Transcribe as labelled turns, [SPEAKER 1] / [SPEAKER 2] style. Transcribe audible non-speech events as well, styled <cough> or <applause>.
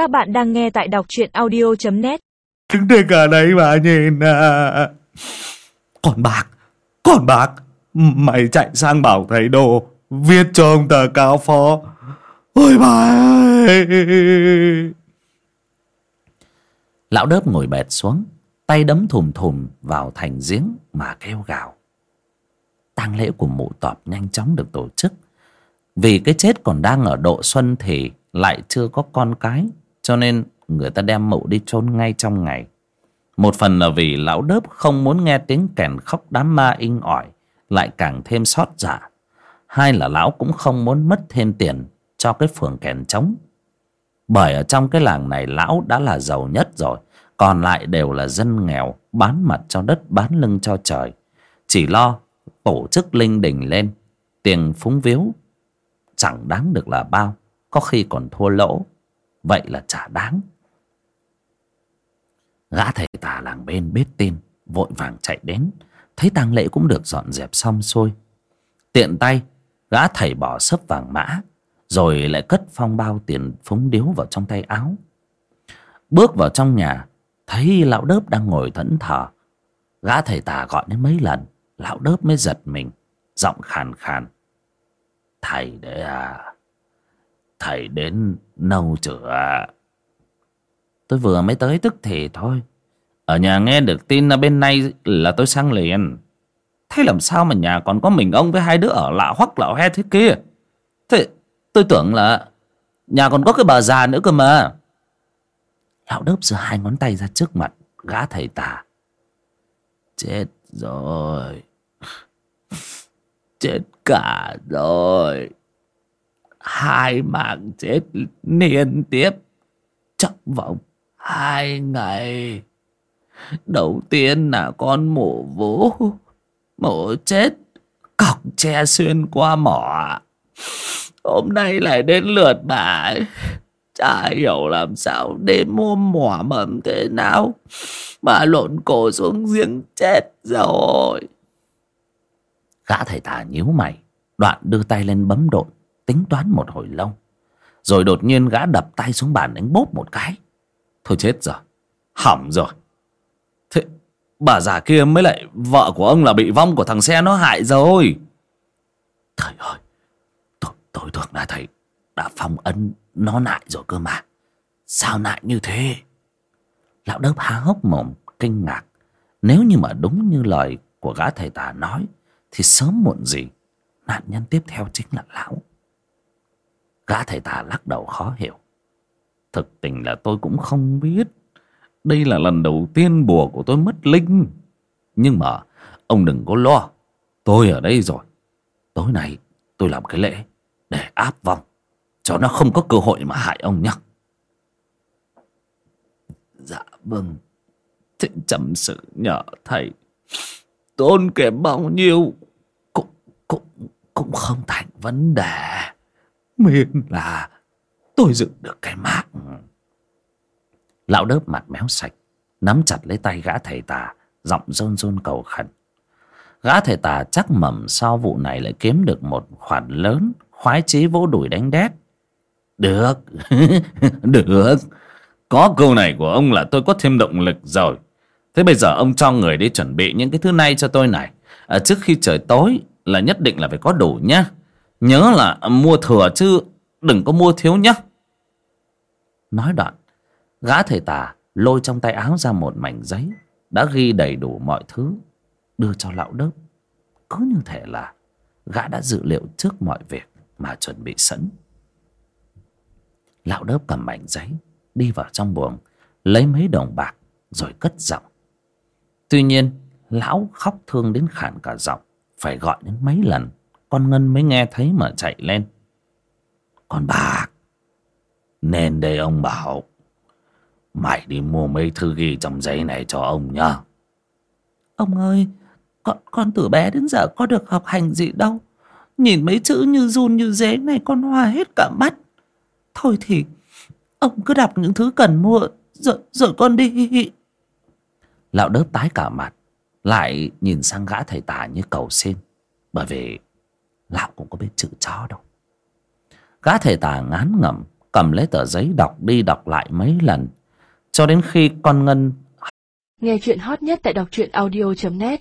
[SPEAKER 1] Các bạn đang nghe tại đọc truyện audio.net
[SPEAKER 2] Đứng đây cả đấy mà nhìn à. Còn bạc Còn bạc Mày chạy sang bảo thầy đồ Viết cho ông tờ cáo phó. Ôi bà ơi
[SPEAKER 3] Lão đớp ngồi bệt xuống Tay đấm thùm thùm vào thành giếng mà kêu gào. Tang lễ của mụ tọp nhanh chóng được tổ chức. Vì cái chết còn đang ở độ xuân thì lại chưa có con cái cho nên người ta đem mụ đi chôn ngay trong ngày. Một phần là vì lão đớp không muốn nghe tiếng kèn khóc đám ma inh ỏi, Lại càng thêm xót giả. Hai là lão cũng không muốn mất thêm tiền cho cái phường kèn trống. Bởi ở trong cái làng này lão đã là giàu nhất rồi, còn lại đều là dân nghèo, bán mặt cho đất, bán lưng cho trời. Chỉ lo tổ chức linh đình lên, tiền phúng viếu chẳng đáng được là bao, có khi còn thua lỗ vậy là chả đáng. Gã thầy tà làng bên biết tin, vội vàng chạy đến. Thấy tang lễ cũng được dọn dẹp xong xuôi. Tiện tay, gã thầy bỏ sấp vàng mã, rồi lại cất phong bao tiền phúng điếu vào trong tay áo. Bước vào trong nhà, thấy lão đớp đang ngồi thẫn thờ. Gã thầy tà gọi đến mấy lần, lão đớp mới giật mình, giọng khàn khàn. Thầy đấy à thầy đến nâu chữa. Tôi vừa mới tới tức thì thôi. Ở nhà nghe được tin là bên này là tôi sang liền. Thế làm sao mà nhà còn có mình ông với hai đứa ở lạ hoắc lạ hoe thế kia? Thế tôi tưởng là nhà còn có cái bà già nữa cơ mà. Lão đớp giơ hai ngón tay ra trước mặt, gã thầy tà. Chết rồi. <laughs> Chết cả rồi hai mạng chết liên tiếp. Trong vòng hai ngày. Đầu tiên là con mổ vú. Mổ chết cọc tre xuyên qua mỏ. Hôm nay lại đến lượt bà ấy. chả hiểu làm sao đến mua mỏ mầm thế nào. Mà lộn cổ xuống giếng chết rồi. Gã thầy tà nhíu mày, đoạn đưa tay lên bấm độn tính toán một hồi lâu. Rồi đột nhiên gã đập tay xuống bàn đánh bốp một cái. Thôi chết rồi, hỏng rồi. Thế bà già kia mới lại vợ của ông là bị vong của thằng xe nó hại rồi. Thầy ơi, tôi tôi tưởng là thầy đã phong ấn nó lại rồi cơ mà. Sao lại như thế? Lão đớp há hốc mồm, kinh ngạc. Nếu như mà đúng như lời của gã thầy tà nói, thì sớm muộn gì, nạn nhân tiếp theo chính là lão gã thầy tà lắc đầu khó hiểu. Thực tình là tôi cũng không biết. Đây là lần đầu tiên bùa của tôi mất linh. Nhưng mà, ông đừng có lo. Tôi ở đây rồi. Tối nay, tôi làm cái lễ để áp vong. Cho nó không có cơ hội mà hại ông nhé dạ vâng. Thịnh chậm sự nhờ thầy. Tôn kém bao nhiêu cũng cũng cũng không thành vấn đề miễn là tôi dựng được cái mạng lão đớp mặt méo sạch nắm chặt lấy tay gã thầy tà giọng rôn rôn cầu khẩn. Gã thầy tà chắc mầm sau vụ này lại kiếm được một khoản lớn khoái chí vỗ đùi đánh đét. Được <laughs> được. Có câu này của ông là tôi có thêm động lực rồi. Thế bây giờ ông cho người đi chuẩn bị những cái thứ này cho tôi này. À, trước khi trời tối là nhất định là phải có đủ nhá nhớ là mua thừa chứ đừng có mua thiếu nhá. Nói đoạn, gã thầy tà lôi trong tay áo ra một mảnh giấy, đã ghi đầy đủ mọi thứ, đưa cho lão đớp cứ như thể là gã đã dự liệu trước mọi việc mà chuẩn bị sẵn. Lão đớp cầm mảnh giấy, đi vào trong buồng, lấy mấy đồng bạc rồi cất giọng. Tuy nhiên, lão khóc thương đến khản cả giọng, phải gọi đến mấy lần con ngân mới nghe thấy mà chạy lên. Con bạc nên đây ông bảo mày đi mua mấy thư ghi trong giấy này cho ông nhá. Ông ơi con, con từ bé đến giờ có được học hành gì đâu. Nhìn mấy chữ như run như dế này con hoa hết cả mắt. Thôi thì ông cứ đọc những thứ cần mua rồi rồi con đi. Lão đớp tái cả mặt lại nhìn sang gã thầy tà như cầu xin. Bởi vì lão cũng có biết chữ chó đâu. Gã thầy tà ngán ngẩm, cầm lấy tờ giấy đọc đi đọc lại mấy lần, cho đến khi con ngân
[SPEAKER 1] Nghe chuyện hot nhất tại đọc truyện audio.net